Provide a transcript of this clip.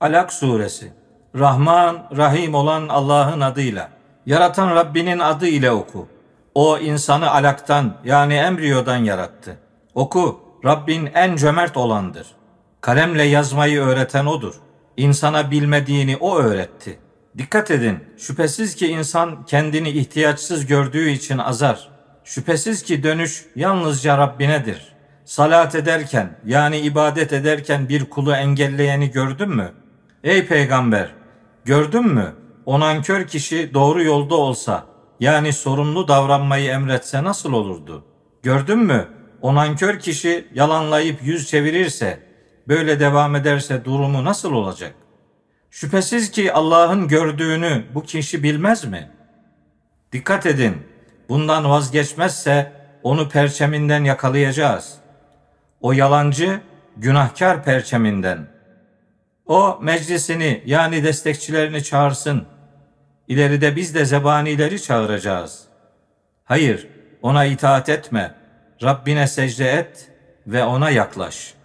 Alak suresi. Rahman, Rahim olan Allah'ın adıyla. Yaratan Rabbinin adı ile oku. O insanı alaktan yani embriyodan yarattı. Oku, Rabbin en cömert olandır. Kalemle yazmayı öğreten odur. İnsana bilmediğini o öğretti. Dikkat edin, şüphesiz ki insan kendini ihtiyaçsız gördüğü için azar. Şüphesiz ki dönüş yalnızca Rabbinedir. Salat ederken yani ibadet ederken bir kulu engelleyeni gördün mü? Ey peygamber, gördün mü? O nankör kişi doğru yolda olsa, yani sorumlu davranmayı emretse nasıl olurdu? Gördün mü? O nankör kişi yalanlayıp yüz çevirirse, böyle devam ederse durumu nasıl olacak? Şüphesiz ki Allah'ın gördüğünü bu kişi bilmez mi? Dikkat edin, bundan vazgeçmezse onu perçeminden yakalayacağız. O yalancı, günahkar perçeminden. O meclisini yani destekçilerini çağırsın. İleride biz de zebanileri çağıracağız. Hayır, ona itaat etme. Rabbine secde et ve ona yaklaş.''